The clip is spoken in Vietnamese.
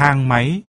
thang máy.